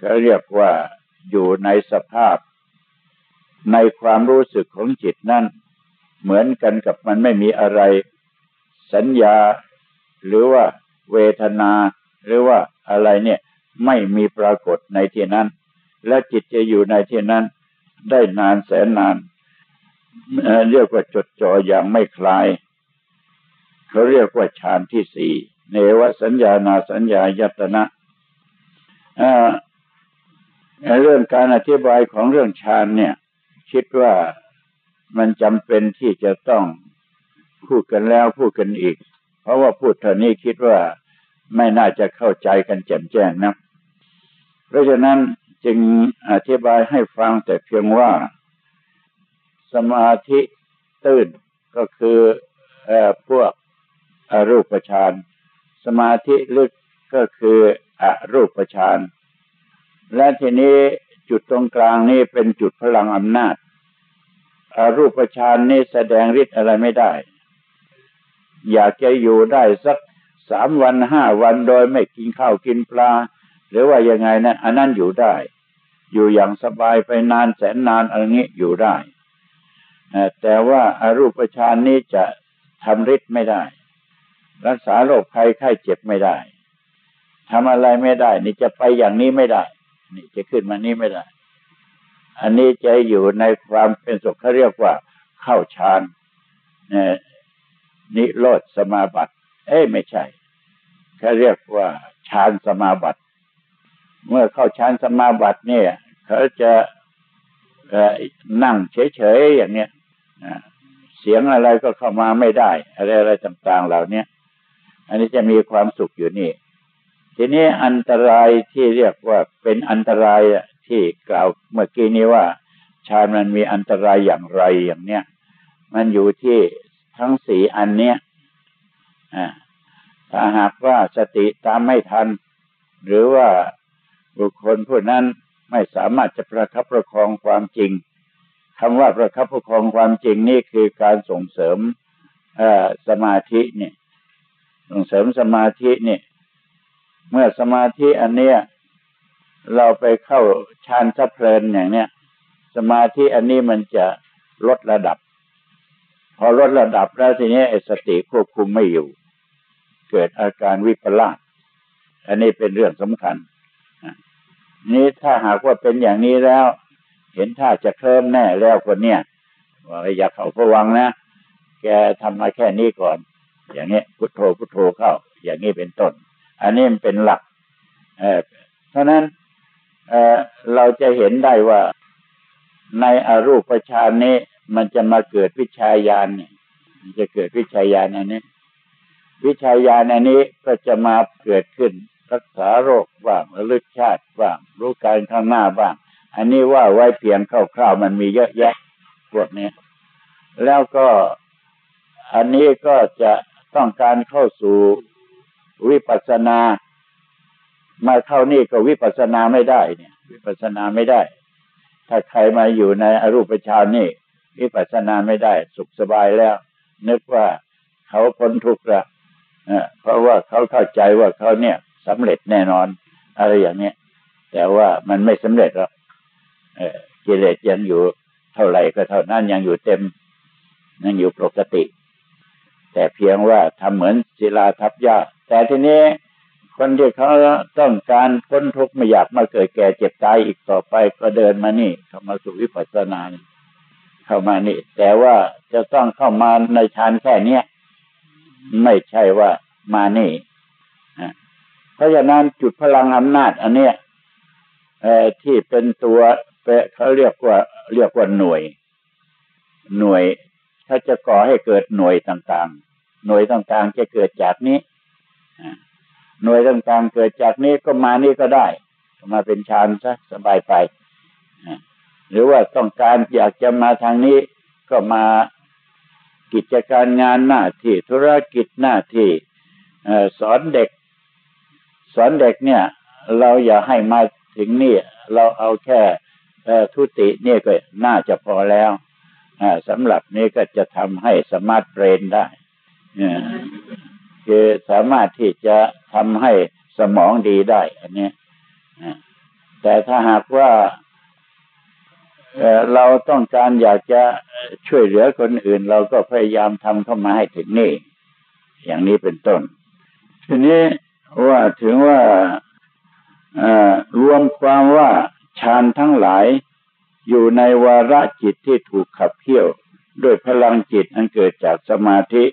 ก็เรียกว่าอยู่ในสภาพ ในความรู้สึกของจิตนั่นเหมือนกันกับมันไม่มีอะไร สัญญา หรือว่าเวทนา หรือว่าอะไรเนี่ย ไม่มีปรากฏในที่นั้น และจิตจะอยู่ในที่นั้น ได้นานแสนนาน เรียกว่าจดจ่ออย่างไม่คลาย เขาเรียกว่าฌานที่สี่เนวสัญญานาสัญญายตนะเรื่องการอธิบายของเรื่องฌานเนี่ย คิดว่ามันจำเป็นที่จะต้องพูดกันแล้วพูดกันอีก เพราะว่าพูดเท่านี้คิดว่าไม่น่าจะเข้าใจกันแจ่มแจ้งนะ เพราะฉะนั้นจึงอธิบายให้ฟังแต่เพียงว่า สมาธิตื้นก็คือพวกอรูปฌานสมาธิลึกก็คืออรูปฌานและทีนี้จุดตรงกลางนี้เป็นจุดพลังอำนาจอรูปฌานนี้แสดงฤทธิ์อะไรไม่ได้ อยากจะอยู่ได้สักสามวันห้าวันโดยไม่กินข้าวกินปลา หรือว่ายังไงนะอันนั้นอยู่ได้ อยู่อย่างสบายไปนานแสนนานอะไรนี้อยู่ได้ แต่ว่าอารูปฌานนี้จะทำฤทธิ์ไม่ได้ รักษาโรคภัยไข้เจ็บไม่ได้ทำอะไรไม่ได้ นี่จะไปอย่างนี้ไม่ได้ นี่จะขึ้นมานี้ไม่ได้ อันนี้จะอยู่ในความเป็นสุขเขาเรียกว่า เข้าฌานนิโรธสมาบัติ เอ้ไม่ใช่เขาเรียกว่าฌานสมาบัติ เมื่อเข้าฌานสมาบัติเนี่ย เขาจะนั่งเฉยๆอย่างเนี้ย เสียงอะไรก็เข้ามาไม่ได้ อะไรอะไรต่างๆเหล่านี้อันนี้จะมีความสุขอยู่นี่ ทีนี้อันตรายที่เรียกว่าเป็นอันตรายที่กล่าวเมื่อกี้นี้ว่าฌานมันมีอันตรายอย่างไรอย่างเนี้ยมันอยู่ที่ทั้งสี่อันเนี้ยถ้าหากว่าสติตามไม่ทัน หรือว่าบุคคลผู้นั้นไม่สามารถจะประคับประคองความจริง คำว่าประคับประคองความจริงนี่คือการส่งเสริมสมาธินี่ส่งเสริมสมาธินี่เมื่อสมาธิอันเนี้ยเราไปเข้าฌานสะเพลินอย่างเนี้ยสมาธิอันนี้มันจะลดระดับ พอลดระดับแล้วทีนี้สติควบคุมไม่อยู่ เกิดอาการวิปลาสอันนี้เป็นเรื่องสำคัญนี้ถ้าหากว่าเป็นอย่างนี้แล้ว เห็นท่าจะเคลิ้มแน่แล้วคนเนี้ยว่าอยากเขาพวังนะ แกทำมาแค่นี้ก่อน อย่างนี้พุทโธพุทโธเข้า อย่างนี้เป็นต้น อันนี้มันเป็นหลัก เอเพราะนั้นเเราจะเห็นได้ว่าในอรูปฌานนี้ มันจะมาเกิดวิชายานเนี่ยมันจะเกิดวิชายานอันนี้ วิชายานอันนี้ก็จะมาเกิดขึ้น รักษาโรคบ้างระลึกชาติบ้างรู้การข้างหน้าบ้าง อันนี้ว่าไว้เพียงคร่าวๆมันมีเยอะแยะพวกนี้ แล้วก็อันนี้ก็จะต้องการเข้าสู่วิปัสสนา มาเข้านี่ก็วิปัสสนาไม่ได้เนี่ย วิปัสสนาไม่ได้ ถ้าใครมาอยู่ในอรูปฌานนี่ วิปัสสนาไม่ได้ สุขสบายแล้ว นึกว่าเขาพ้นทุกข์ละเพราะว่าเขาเข้าใจว่าเขาเนี่ยสำเร็จแน่นอน อะไรอย่างเนี้ยแต่ว่ามันไม่สำเร็จหรอก กิเลสยังอยู่เท่าไหร่ก็เท่านั้นยังอยู่เต็มยังอยู่ปกติ แต่เพียงว่าทำเหมือนศิลาทับยาแต่ทีนี้คนที่เขาต้องการพ้นทุกข์ไม่อยากมาเกิดแก่เจ็บตายอีกต่อไปก็เดินมานี่ เข้ามาสู่วิปัสสนาเข้ามานี่ แต่ว่าจะต้องเข้ามาในฌานแค่เนี้ยไม่ใช่ว่ามานี่เพราะฉะนั้นจุดพลังอำนาจ อันเนี้ยที่เป็นตัว เขาเรียกว่าเรียกว่าหน่วย หน่วย ถ้าจะก่อให้เกิดหน่วยต่างๆ หน่วยต่างๆจะเกิดจากนี้หน่วยต่างๆเกิดจากนี้ก็มานี่ก็ได้มาเป็นฌานซะสบายไปหรือว่าต้องการอยากจะมาทางนี้ก็มากิจการงานหน้าที่ธุรกิจหน้าที่สอนเด็ก สอนเด็กเนี่ย เราอย่าให้มาถึงนี่ เราเอาแค่ ทุติเนี่ยก็น่าจะพอแล้วสำหรับนี้ก็จะทำให้ smart brain ได้คือสามารถที่จะทำให้สมองดีได้ อันนี้แต่ถ้าหากว่าเราต้องการอยากจะช่วยเหลือคนอื่น เราก็พยายามทำเข้ามาให้ถึงนี่ อย่างนี้เป็นต้น ทีนี้ว่าถึงว่ารวมความว่า ฌานทั้งหลาย อยู่ในวาระจิตที่ถูกขับเคี่ยวด้วยพลังจิตอันเกิดจากสมาธิ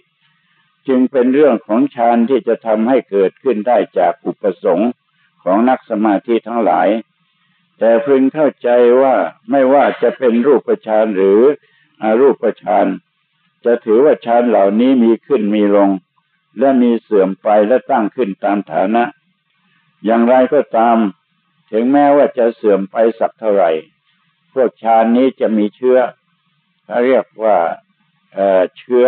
จึงเป็นเรื่องของฌานที่จะทำให้เกิดขึ้นได้จากอุปสงค์ของนักสมาธิทั้งหลาย แต่พึงเข้าใจว่าไม่ว่าจะเป็นรูปฌานหรืออรูปฌานจะถือว่าฌานเหล่านี้มีขึ้นมีลง และมีเสื่อมไปและตั้งขึ้นตามฐานะ อย่างไรก็ตาม ถึงแม้ว่าจะเสื่อมไปสักเท่าไหร่ พวกฌานนี้จะมีเชื้อเขาเรียกว่าเเชื้อ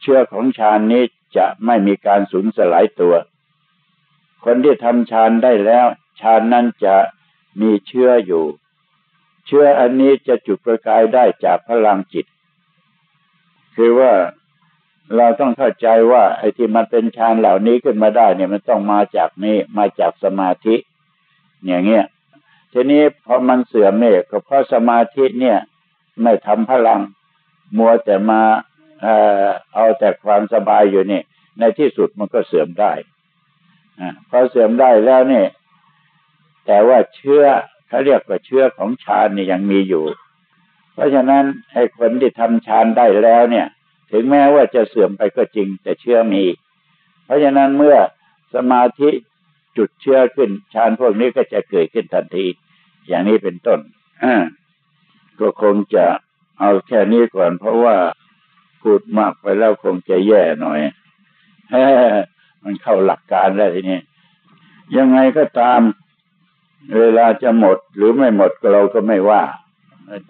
เชื้อของฌานนี้จะไม่มีการสูญสลายตัว คนที่ทำฌานได้แล้วฌานนั้นจะมีเชื้ออยู่ เชื้ออันนี้จะจุดประกายได้จากพลังจิต คือว่าเราต้องเข้าใจว่าไอ้ที่มันเป็นฌานเหล่านี้ขึ้นมาได้เนี่ยมันต้องมาจากนี้มาจากสมาธิ อย่างเงี้ยทีนี้พอมันเสื่อมเนี่ยก็เพราะสมาธิเนี่ย ไม่ทำพลัง มัวแต่มาเอ่อเอาแต่ความสบายอยู่นี่ ในที่สุดมันก็เสื่อมได้อพอเสื่อมได้แล้วเนี่ยแต่ว่าเชื้อเขาเรียกว่าเชื้อของฌานนี่ยังมีอยู่ เพราะฉะนั้นไอ้คนที่ทำฌานได้แล้วเนี่ย ถึงแม้ว่าจะเสื่อมไปก็จริงแต่เชื้อมี เพราะฉะนั้นเมื่อสมาธิ จุดเชื้อขึ้นฌานพวกนี้ก็จะเกิดขึ้นทันที อย่างนี้เป็นต้นก็คงจะเอาแค่นี้ก่อน เพราะว่าพูดมากไปแล้วคงจะแย่หน่อยมันเข้าหลักการแล้วทีนี้ยังไงก็ตาม เวลาจะหมดหรือไม่หมดเราก็ไม่ว่า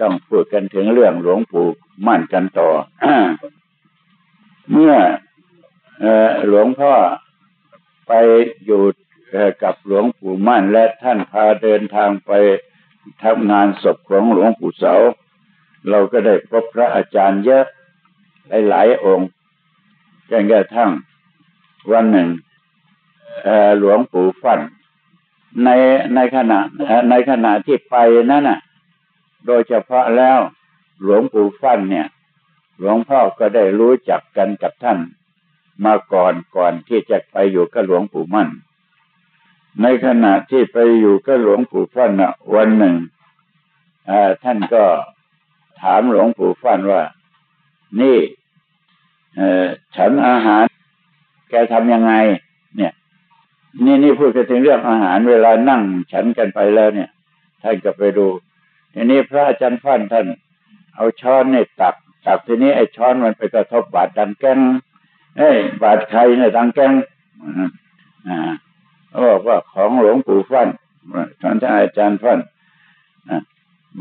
ต้องพูดกันถึงเรื่องหลวงปู่มั่นกันต่อเมื่อหลวงพ่อไปอยู่ กับหลวงปู่มั่น และท่านพาเดินทางไปทำงานศพของหลวงปู่เสา เราก็ได้พบพระอาจารย์เยอะหลายๆองค์จนกระทั่งวันหนึ่งหลวงปู่ฟันในในขณะในขณะที่ไปนั้นน่ะ โดยเฉพาะแล้วหลวงปู่ฟันเนี่ย หลวงพ่อก็ได้รู้จักกันกับท่าน มาก่อนก่อนที่จะไปอยู่กับหลวงปู่มั่น ในขณะที่ไปอยู่กับหลวงปู่ฟั่นน่ะวันหนึ่งท่านก็ถามหลวงปู่ฟั่นว่า นี่ฉันอาหาร แกทำยังไง เนี่ย นี่นี่พูดกันถึงเรื่องอาหารเวลานั่ง ฉันกันไปแล้วเนี่ย ท่านก็ไปดูทีนี้พระอาจารย์ฟันท่าน เอาช้อนเนี่ยตักตักทีนี้ไอ้ช้อนมันไปกระทบบาดดังแกงเอ้บาดใครเนี่ยดังแกงอ่า บอกว่าของหลวงปู่ฟันท่านอาจารย์ฟัน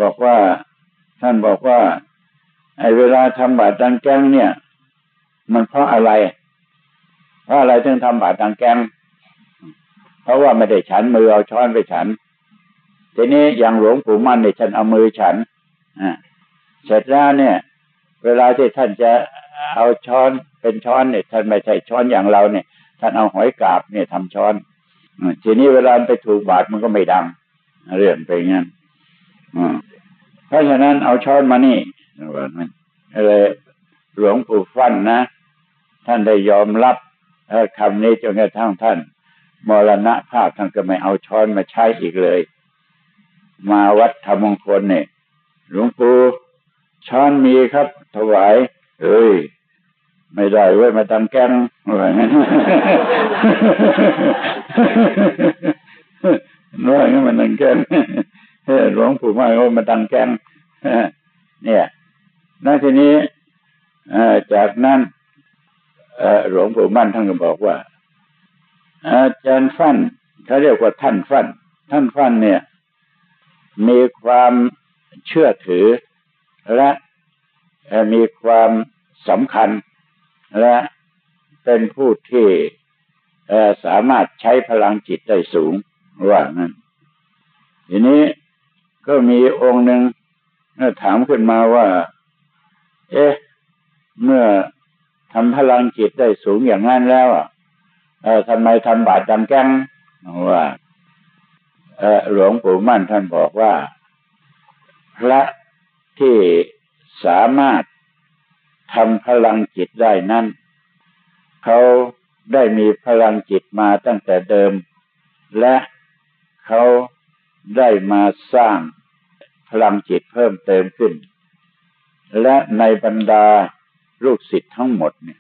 บอกว่าท่านบอกว่า ไอ้เวลาทำบาดดังแกงเนี่ย มันเพราะอะไร เพราะอะไรถึงทำบาดดังแกงเพราะว่าไม่ได้ฉันมือเอาช้อนไปฉันทีนี้อย่างหลวงปู่มั่นเนี่ยฉันเอามือฉันอ่าเสร็จแล้วเนี่ย เวลาที่ท่านจะเอาช้อนเป็นช้อนเนี่ยท่านไม่ใช่ช้อนอย่างเราเนี่ย ท่านเอาหอยกาบเนี่ยทำช้อน ทีนี้เวลาไปถูกบาดมันก็ไม่ดัง เรื่องเป็นงั้นเพราะฉะนั้นเอาช้อนมานี่อะไรหลวงปู่ฟั่นนะ ท่านได้ยอมรับคำนี้จนกระทั่งท่านมรณะภาพท่านก็ไม่เอาช้อนมาใช้อีกเลย มาวัดธรรมงคลเนี่ยหลวงปู่ช้อนมีครับ ถวาย เอ้ย ไม่ได้เว้ยมาตังแกงว่างั้นน้อยมันตังแกงหลวงปู่มาว่ามาตังแกงเนี่ยนั่นทีนี้จากนั้นหลวงปู่มั่นท่านก็บอกว่า อาจารย์ฟั่นเขาเรียกว่าท่านฟั่นท่านฟั่นเนี่ย มีความเชื่อถือและมีความสำคัญ และเป็นผู้ที่สามารถใช้พลังจิตได้สูงว่านั้นทีนี้ก็มีองค์หนึ่งถามขึ้นมาว่า เอ๊ะ เมื่อทำพลังจิตได้สูงอย่างนั้นแล้วอะทำไมทำบาตรจังแก้งว่าหลวงปู่มั่นท่านบอกว่า พระที่สามารถ ทำพลังจิตได้นั้นเขาได้มีพลังจิตมาตั้งแต่เดิม และเขาได้มาสร้างพลังจิตเพิ่มเติมขึ้น และในบรรดาลูกศิษย์ทั้งหมดเนี่ย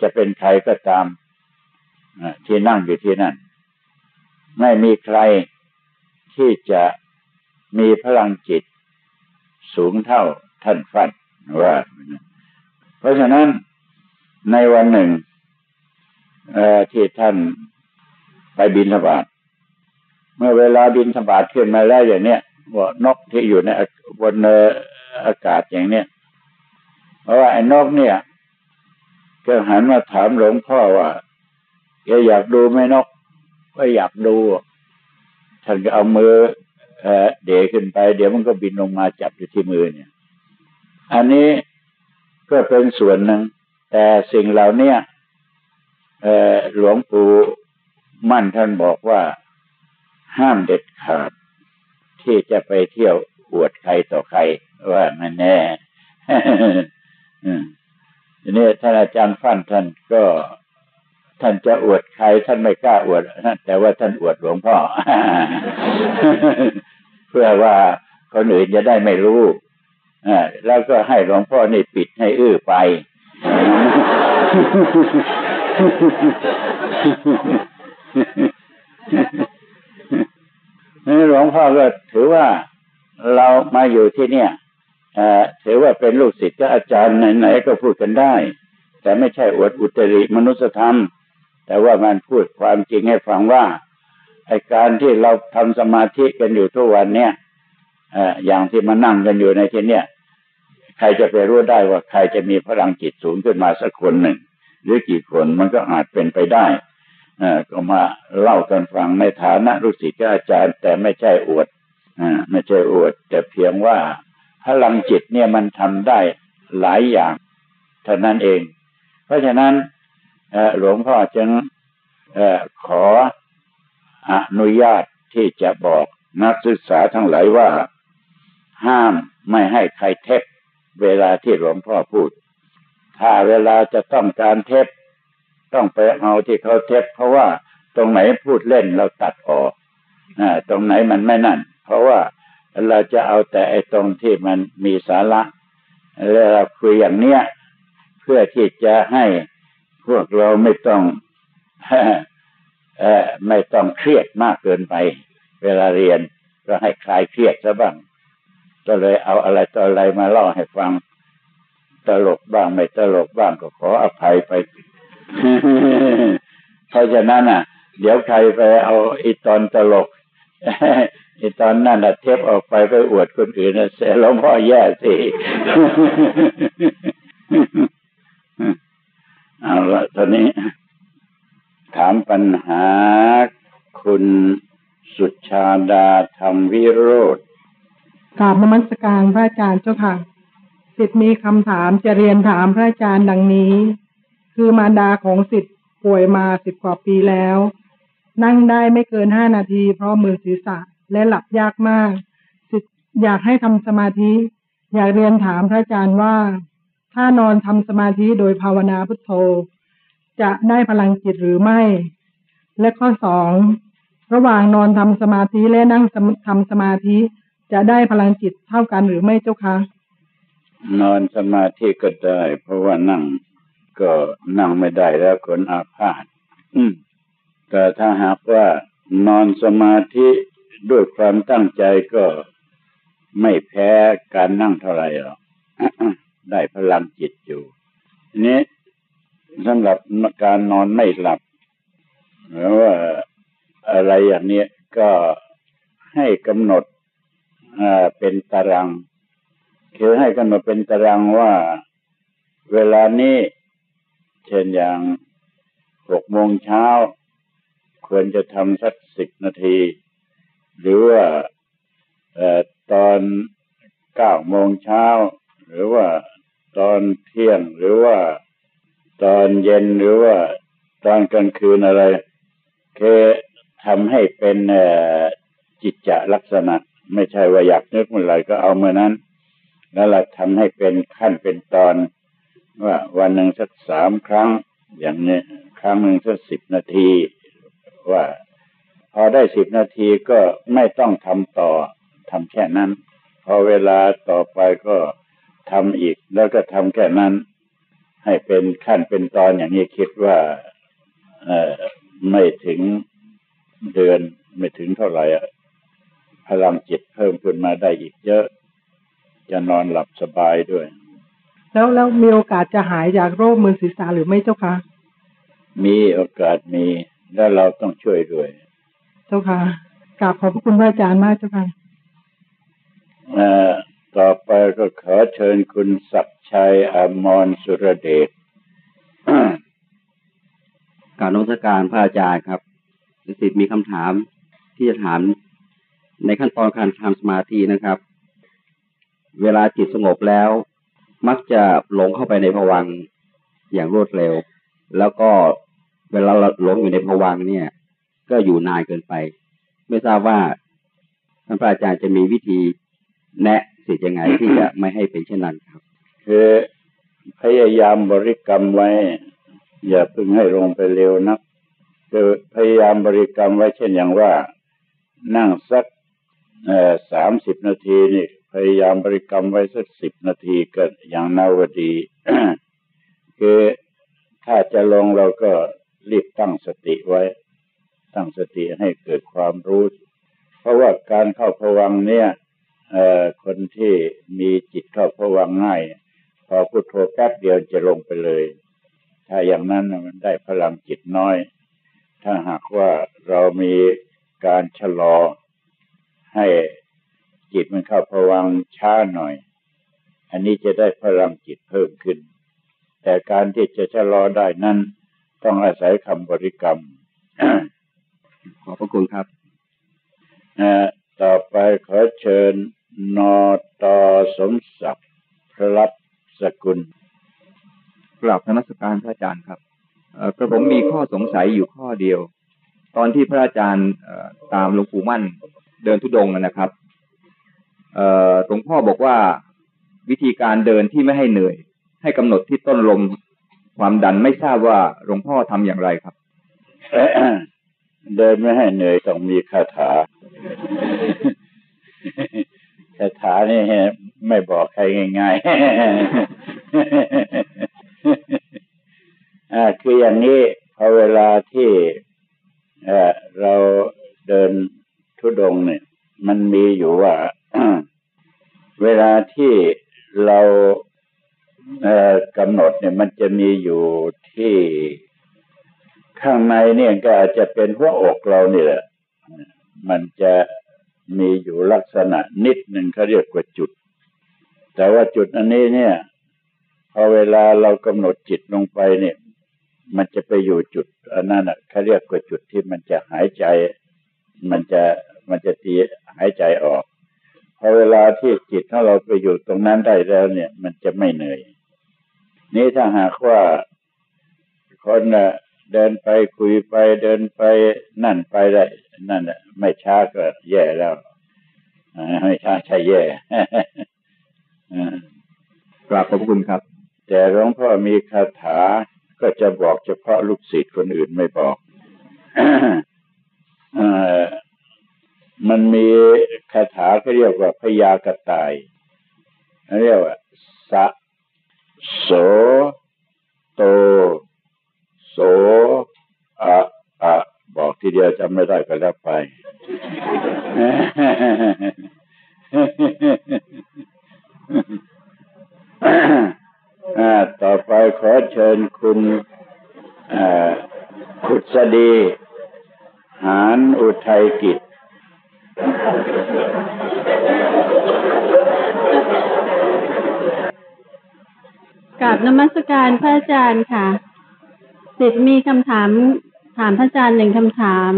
จะเป็นใครก็ตามที่นั่งอยู่ที่นั่น ไม่มีใครที่จะมีพลังจิตสูงเท่าท่านฟันว่า เพราะฉะนั้นในวันหนึ่งที่ท่านไปบินสบาทเมื่อเวลาบินสบาทขึ้นมาแล้วอย่างเนี้ยว่านกที่อยู่ในบนอากาศอย่างเนี้ยเพราะว่าไอ้นกเนี่ยก็หันมาถามหลวงพ่อว่าแกอยากดูไหมนกก็อยากดูท่านก็เอามือเดขึ้นไป เดี๋ยวมันก็บินลงมาจับอยู่ที่มือเนี่ย อันนี้ ก็เป็นส่วนหนึ่ง แต่สิ่งเหล่านี้หลวงปู่มั่นท่านบอกว่าห้ามเด็ดขาด ที่จะไปเที่ยวอวดใครต่อใครว่ามันแน่ทีนี้ท่านอาจารย์ฟันท่านก็ท่านจะอวดใคร ท่านไม่กล้าอวดแต่ว่าท่านอวดหลวงพ่อ เพื่อว่าคนอื่นจะได้ไม่รู้ แล้วก็ให้หลวงพ่อนี่ปิดให้อื้อไปหลวงพ่อก็ถือว่าเรามาอยู่ที่เนี่ยถือว่าเป็นลูกศิษย์ก็อาจารย์ไหนๆก็พูดกันได้ แต่ไม่ใช่อวดอุตริมนุสธรรม แต่ว่ามันพูดความจริงให้ฟังว่าไอการที่เราทำสมาธิกันอยู่ทุกวันเนี่ยอย่างที่มานั่งกันอยู่ในที่เนี้ย ใครจะไปรู้ได้ว่าใครจะมีพลังจิตสูงขึ้นมาสักคนหนึ่ง หรือกี่คนมันก็อาจเป็นไปได้ก็มาเล่ากันฟังในฐานะลูกศิษย์อาจารย์ แต่ไม่ใช่อวดไม่ใช่อวด แต่เพียงว่าพลังจิตเนี่ยมันทำได้หลายอย่างเท่านั้นเอง เพราะฉะนั้นหลวงพ่อจึงขออนุญาตที่จะบอกนักศึกษาทั้งหลายว่า ห้ามไม่ให้ใครเทป เวลาที่หลวงพ่อพูด ถ้าเวลาจะต้องการเทปต้องไปเอาที่เขาเทปเพราะว่าตรงไหนพูดเล่นเราตัดออกอตรงไหนมันไม่นั่น เพราะว่าเราจะเอาแต่ไอ้ตรงที่มันมีสาระแล้วเราคุยอย่างเนี้ย เพื่อที่จะให้พวกเราไม่ต้องไม่ต้องเครียดมากเกินไป เวลาเรียนก็ให้คลายเครียดซะบ้าง ก็เลยเอาอะไรต่ออะไรมาเล่าให้ฟัง ตลกบ้างไม่ตลกบ้างก็ขออภัยไป เพราะฉะนั้นอะ เดี๋ยวใครไปเอาอีตอนตลกอีตอนนั้นอะเทปออกไปไปอวดคนอื่นนะเสียหลวงพ่อแย่สิเอาละตอนนี้ ถามปัญหาคุณสุชาดาธรรมวิโรธ
กราบนมัสการพระอาจารย์เจ้าค่ะสิทธิ์มีคำถามจะเรียนถามพระอาจารย์ดังนี้ คือมารดาของสิทธิ์ป่วยมาสิบกว่าปีแล้ว นั่งได้ไม่เกินห้านาทีเพราะมือศีรษะและหลับยากมาก สิทธิ์อยากให้ทำสมาธิ อยากเรียนถามพระอาจารย์ว่า ถ้านอนทำสมาธิโดยภาวนาพุทโธ จะได้พลังจิตหรือไม่ และข้อสองระหว่างนอนทำสมาธิและนั่งทำสมาธิ จะได้พลังจิตเท่ากันหรือไม่เจ้าคะ
นอนสมาธิก็ได้ เพราะว่านั่งก็นั่งไม่ได้แล้วคนอาพาธแต่ถ้าหากว่านอนสมาธิด้วยความตั้งใจก็ไม่แพ้การนั่งเท่าไหร่หรอกได้พลังจิตอยู่นี้สำหรับการนอนไม่หลับหรือว่าอะไรอย่างนี้ก็ให้กำหนด เป็นตาราง คือให้กันมาเป็นตารางว่า เวลานี้เช่นอย่างหกโมงเช้า ควรจะทำสักสิบนาที หรือว่าตอนเก้าโมงเช้า หรือว่าตอนเที่ยงหรือว่าตอนเย็นหรือว่าตอนกลางคืนอะไรคือทำให้เป็นจิตจะลักษณะ ไม่ใช่ว่าอยากนึกเมื่อไหร่ก็เอาเมื่อนั้น แล้วเราทำให้เป็นขั้นเป็นตอน ว่าวันหนึ่งสักสามครั้ง อย่างนี้ครั้งหนึ่งสักสิบนาที ว่า พอได้สิบนาทีก็ไม่ต้องทำต่อทำแค่นั้น พอเวลาต่อไปก็ทำอีกแล้วก็ทำแค่นั้น ให้เป็นขั้นเป็นตอนอย่างนี้คิดว่าเออไม่ถึงเดือนไม่ถึงเท่าไหร่ พลังจิตเพิ่มขึ้นมาได้อีกเยอะ จะนอนหลับสบายด้วย
แล้วแล้วมีโอกาสจะหายจากโรคมือศีรษะหรือไม่เจ้าคะ
มีโอกาสมีแล้วเราต้องช่วยด้วย
เจ้าค่ะกราบขอบพระคุณพระอาจารย์มากเจ้าค่ะ
ต่อไปก็ขอเชิญคุณศักชัยอมรสุรเดช
การนมัสการพระอาจารย์ครับสิทธิ์มีคำถามที่จะถาม ในขั้นตอนการทำสมาธินะครับ เวลาจิตสงบแล้ว มักจะหลงเข้าไปในภวังอย่างรวดเร็ว แล้วก็เวลาหลงอยู่ในภวังเนี่ย ก็อยู่นานเกินไป ไม่ทราบว่าท่านพระอาจารย์จะมีวิธีแนะสิทธิ์ยังไงที่จะไม่ให้เป็นเช่นนั้นครับ
คือพยายามบริกรรมไว้ อย่าเพิ่งให้ลงไปเร็วนักคือพยายามบริกรรมไว้เช่นอย่างว่า นั่งสัก สามสิบนาทีนี่พยายามบริกรรมไว้สักสิบนาทีก็อย่างนาวดี คือถ้าจะลงเราก็รีบตั้งสติไว้ ตั้งสติให้เกิดความรู้ เพราะว่าการเข้าพวังเนี่ยคนที่มีจิตเข้าพวังง่าย พอพุโทโธแป๊บเดียวจะลงไปเลย ถ้าอย่างนั้นมันได้พลังจิตน้อย ถ้าหากว่าเรามีการชะลอ ให้จิตมันเข้าพวังช้าหน่อย อันนี้จะได้พลังจิตเพิ่มขึ้น แต่การที่จะชะลอได้นั้นต้องอาศัยคำบริกรรม
ขอบพระคุณครับ
ต่อไปขอเชิญนอตอสมศักดิ์พระรับสกุล
กราบธนสการพระอาจารย์ครับกระผมมีข้อสงสัยอยู่ข้อเดียว ตอนที่พระอาจารย์ตามหลวงปู่มั่น เดินทุดงนะครับหลวงพ่อบอกว่าวิธีการเดินที่ไม่ให้เหนื่อย ให้กำหนดที่ต้นลมความดันไม่ทราบว่าหลวงพ่อทำอย่างไรครับ
เดินไม่ให้เหนื่อยต้องมีคาถาคาถานี่ไม่บอกใครง่ายๆคืออย่างนี้พอเวลาที่เราเดิน ทุดงเนี่ย มันมีอยู่ว่า เวลาที่เรากำหนดเนี่ย มันจะมีอยู่ที่ข้างในเนี่ยก็อาจจะเป็นหัวอกเรานี่แหละมันจะมีอยู่ลักษณะนิดหนึ่งเขาเรียกว่าจุด แต่ว่าจุดอันนี้เนี่ย พอเวลาเรากำหนดจิตลงไปเนี่ย มันจะไปอยู่จุดอันนั้นเขาเรียกว่าจุดที่มันจะหายใจ มันจะ มันจะตีหายใจออกพอเวลาที่จิตของเราไปอยู่ตรงนั้นได้แล้ว เนี่ย มันจะไม่เหนื่อย นี่ถ้าหากว่าคนเดินไปคุยไปเดินไปนั่นไปได้ นั่นแหละไม่ช้าก็แย่แล้วไม่ช้าใช่แย่
กราบขอบคุณครับ
แต่หลวงพ่อมีคาถาก็จะบอกเฉพาะลูกศิษย์คนอื่นไม่บอก มันมีคาถาเขาเรียกว่าพยากตายเรียกว่าสะโสโต โสอะอะบอกทีเดียวจำไม่ได้ก็แล้วไป ต่อไปขอเชิญคุณขุศดี หานอุทัยกิจ
กับนมัสการพระอาจารย์ค่ะสิทธิ์มีคำถามถามพระอาจารย์หนึ่งคำถาม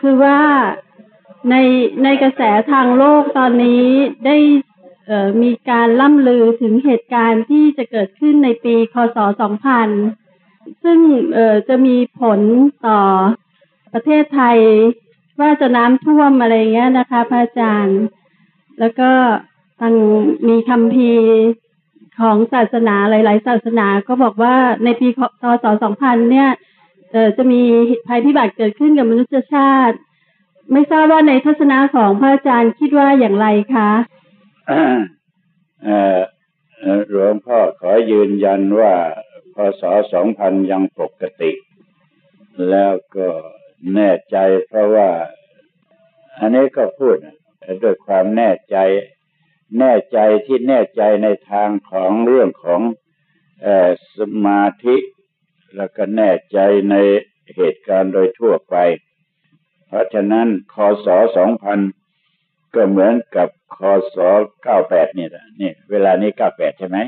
คือว่าในในกระแสทางโลกตอนนี้ได้มีการล่ำลือถึงเหตุการณ์ที่จะเกิดขึ้นในปี คศ 2000 ซึ่งจะมีผลต่อประเทศไทย ว่าจะน้ำท่วมอะไรเงี้ยนะคะ พระอาจารย์ แล้วก็ทางมีคำพีของศาสนาหลาย ๆ ศาสนาก็บอกว่าในปีคศ2000 เนี่ยจะมีภัยพิบัติเกิดขึ้นกับมนุษยชาติ ไม่ทราบว่าในทัศนะของพระอาจารย์คิดว่าอย่างไรคะ
หลวงพ่อขอยืนยันว่าพศ2000 ยังปกติ แล้วก็ แน่ใจเพราะว่า อันนี้ก็พูดด้วยความแน่ใจ แน่ใจที่แน่ใจในทางของเรื่องของอสมาธิ แล้วก็แน่ใจในเหตุการณ์โดยทั่วไป เพราะฉะนั้นคศสองพันก็เหมือนกับคศเก้าแปดนี่แหละนี่ เวลานี้เก้าแปดใช่ไหม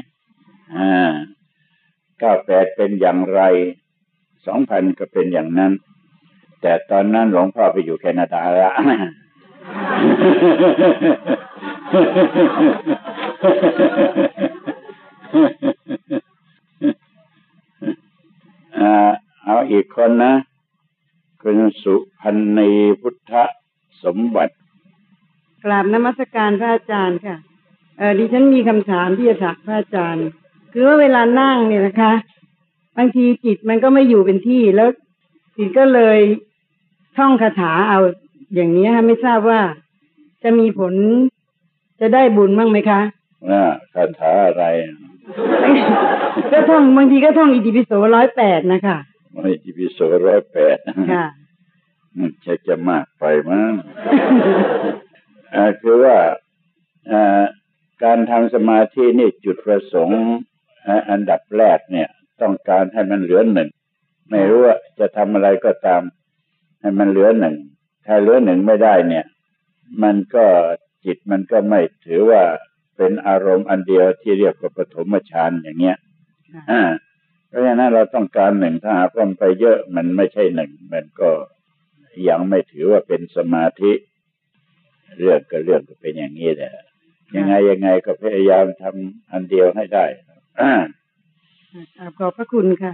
อ่าเก้าแปดเป็นอย่างไรสองพันก็เป็นอย่างนั้น แต่ตอนนั้นหลวงพ่อไปอยู่แคนาดาล้วเอาอีกคนนะ คุณสุพันณีพุทธสมบัติ
กราบนมัสการพระอาจารย์ค่ะเออดิฉันมีคำถามที่จะถามพระอาจารย์ คือว่าเวลานั่งเนี่ยนะคะ บางทีจิตมันก็ไม่อยู่เป็นที่แล้วจิตก็เลย ท่องคาถาเอาอย่างนี้ค่ะไม่ทราบว่าจะมีผลจะได้บุญบ้างไหมคะ
ว่าคาถาอะไร
ก็ท่องบางทีก็ท่องอิติปิโสร้อยแปดนะคะ
ไม่จีพิโสร้อยแปด
ค่ะ
จะจะมากไปมั้งอ่าคือว่าอ่าการทำสมาธินี่จุดประสงค์อ่าอันดับแรกเนี่ย ต้องการให้มันเหลือหนึ่ง ไม่รู้ว่าจะทำอะไรก็ตาม ให้มันเหลือหนึ่ง ถ้าเหลือหนึ่งไม่ได้เนี่ย มันก็จิตมันก็ไม่ถือว่าเป็นอารมณ์อันเดียวที่เรียกว่าปฐมฌานอย่างเงี้ย
ค่ะ
อ่าเพราะฉะนั้นเราต้องการหนึ่งถ้าหากว่ามันไปเยอะมันไม่ใช่หนึ่งมันก็ยังไม่ถือว่าเป็นสมาธิ เรื่องก็เรื่องก็เป็นอย่างนี้แหละยังไงยังไงก็พยายามทำอันเดียวให้ได้อ่า
กราบขอบพระคุณค่ะ